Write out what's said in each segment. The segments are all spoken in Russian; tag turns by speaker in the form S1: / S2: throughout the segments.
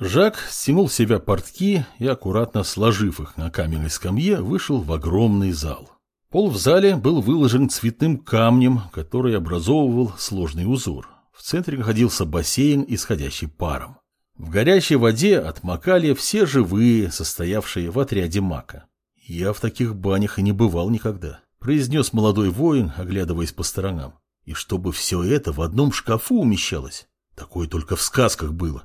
S1: Жак стянул с себя портки и, аккуратно сложив их на каменной скамье, вышел в огромный зал. Пол в зале был выложен цветным камнем, который образовывал сложный узор. В центре находился бассейн, исходящий паром. В горячей воде отмокали все живые, состоявшие в отряде мака. «Я в таких банях и не бывал никогда», — произнес молодой воин, оглядываясь по сторонам. «И чтобы все это в одном шкафу умещалось, такое только в сказках было».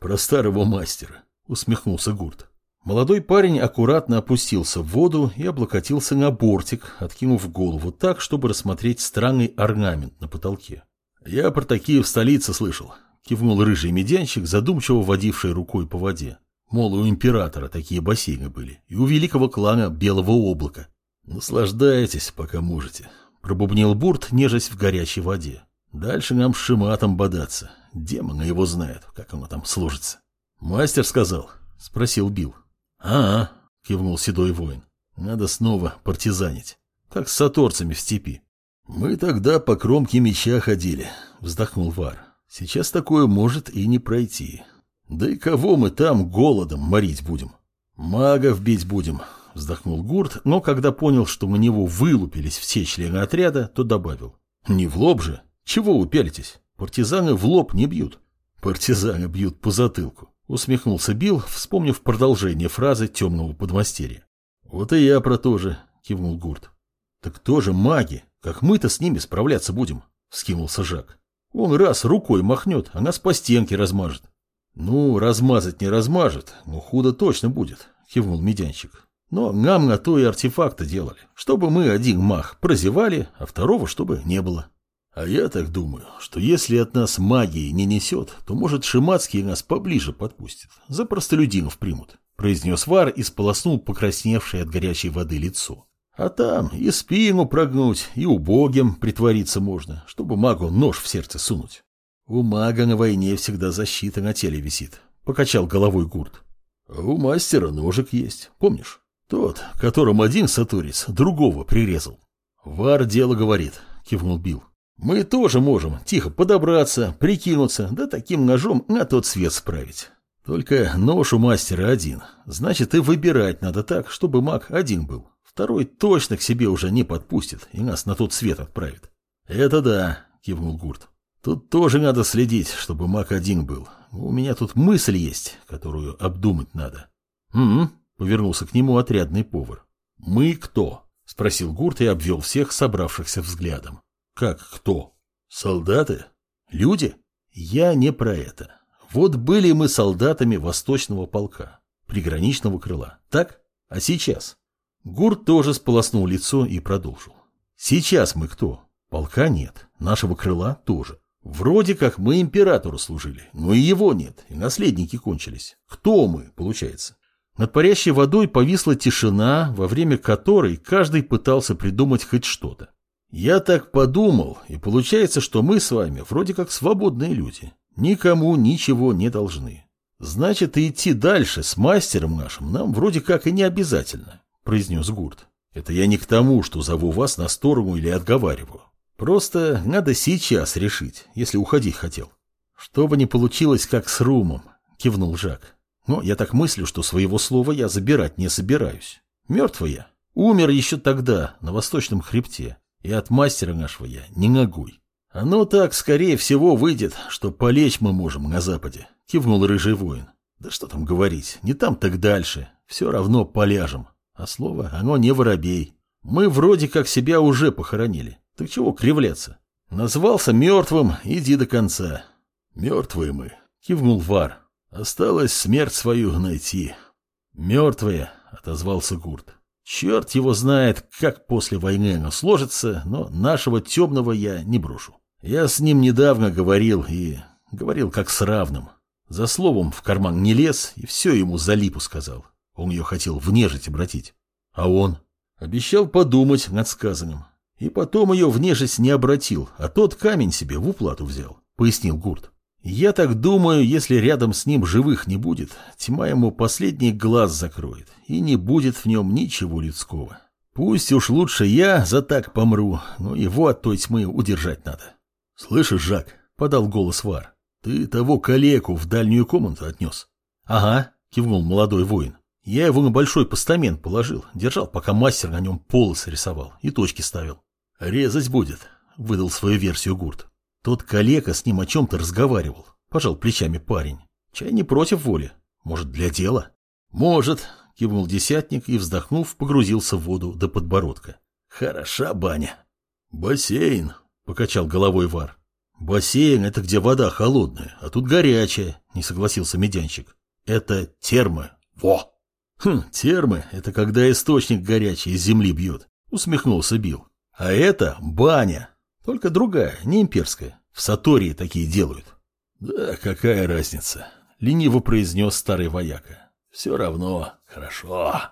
S1: «Про старого мастера», — усмехнулся Гурт. Молодой парень аккуратно опустился в воду и облокотился на бортик, откинув голову так, чтобы рассмотреть странный орнамент на потолке. «Я про такие в столице слышал», — кивнул рыжий медянщик, задумчиво водивший рукой по воде. Мол, у императора такие бассейны были, и у великого клана Белого облака. «Наслаждайтесь, пока можете», — пробубнил Бурт, нежесть в горячей воде. «Дальше нам с Шиматом бодаться. Демона его знает, как оно там сложится. Мастер сказал, спросил Бил. А, -а кивнул седой воин. Надо снова партизанить, как с саторцами в степи. Мы тогда по кромке меча ходили, вздохнул Вар. Сейчас такое может и не пройти. Да и кого мы там голодом морить будем? Магов бить будем, вздохнул Гурт, но когда понял, что на него вылупились все члены отряда, то добавил. Не в лоб же, чего вы пялитесь? Партизаны в лоб не бьют. Партизаны бьют по затылку. Усмехнулся Билл, вспомнив продолжение фразы темного подмастерья. Вот и я про то же, кивнул Гурт. Так тоже маги, как мы-то с ними справляться будем, вскинулся Жак. Он раз рукой махнет, а нас по стенке размажет. Ну, размазать не размажет, но худо точно будет, кивнул медянщик. Но нам на то и артефакты делали, чтобы мы один мах прозевали, а второго чтобы не было. А я так думаю, что если от нас магии не несет, то, может, Шимацкий нас поближе подпустит. За простолюдинов примут, — произнес Вар и сполоснул покрасневшее от горячей воды лицо. А там и спину прогнуть, и убогим притвориться можно, чтобы магу нож в сердце сунуть. У мага на войне всегда защита на теле висит, — покачал головой Гурт. А у мастера ножик есть, помнишь? Тот, которым один сатурец другого прирезал. Вар дело говорит, — кивнул Бил. Мы тоже можем тихо подобраться, прикинуться, да таким ножом на тот свет справить. Только нож у мастера один, значит и выбирать надо так, чтобы маг один был. Второй точно к себе уже не подпустит и нас на тот свет отправит. Это да, кивнул Гурт. Тут тоже надо следить, чтобы маг один был. У меня тут мысль есть, которую обдумать надо. Угу, повернулся к нему отрядный повар. Мы кто? Спросил Гурт и обвел всех собравшихся взглядом. Как кто? Солдаты? Люди? Я не про это. Вот были мы солдатами Восточного полка, приграничного крыла. Так? А сейчас? Гурт тоже сполоснул лицо и продолжил. Сейчас мы кто? Полка нет, нашего крыла тоже. Вроде как мы императору служили, но и его нет, и наследники кончились. Кто мы, получается? Над парящей водой повисла тишина, во время которой каждый пытался придумать хоть что-то. Я так подумал, и получается, что мы с вами вроде как свободные люди. Никому ничего не должны. Значит, идти дальше с мастером нашим нам вроде как и не обязательно, произнес Гурт. Это я не к тому, что зову вас на сторону или отговариваю. Просто надо сейчас решить, если уходить хотел. Чтобы не получилось, как с Румом, кивнул Жак. Но я так мыслю, что своего слова я забирать не собираюсь. Мертвый я. Умер еще тогда, на восточном хребте. И от мастера нашего я не ногой. Оно так, скорее всего, выйдет, что полечь мы можем на западе, кивнул рыжий воин. Да что там говорить, не там, так дальше. Все равно поляжем. А слово, оно не воробей. Мы вроде как себя уже похоронили. Так чего кривляться? Назвался мертвым, иди до конца. Мертвые мы, кивнул Вар. Осталось смерть свою найти. Мертвые, отозвался Гурт. Черт его знает, как после войны оно сложится, но нашего темного я не брошу. Я с ним недавно говорил и говорил как с равным. За словом в карман не лез и все ему за липу сказал. Он ее хотел в нежить обратить. А он обещал подумать над сказанным. И потом ее в нежить не обратил, а тот камень себе в уплату взял, пояснил Гурт. Я так думаю, если рядом с ним живых не будет, тьма ему последний глаз закроет, и не будет в нем ничего людского. Пусть уж лучше я за так помру, но его от той тьмы удержать надо. — Слышишь, Жак, — подал голос Вар, — ты того калеку в дальнюю комнату отнес. Ага, кивнул молодой воин. Я его на большой постамент положил, держал, пока мастер на нем полосы рисовал и точки ставил. Резать будет, выдал свою версию Гурт. Тот калека с ним о чем-то разговаривал. Пожал плечами парень. Чай не против воли. Может, для дела? Может, кивнул десятник и, вздохнув, погрузился в воду до подбородка. Хороша баня. Бассейн, покачал головой Вар. Бассейн — это где вода холодная, а тут горячая, не согласился медянщик. Это термы. Во! Хм, термы — это когда источник горячий из земли бьет, усмехнулся Бил. А это баня. Только другая, не имперская. В Сатории такие делают. Да какая разница? Лениво произнес старый вояка. Все равно хорошо.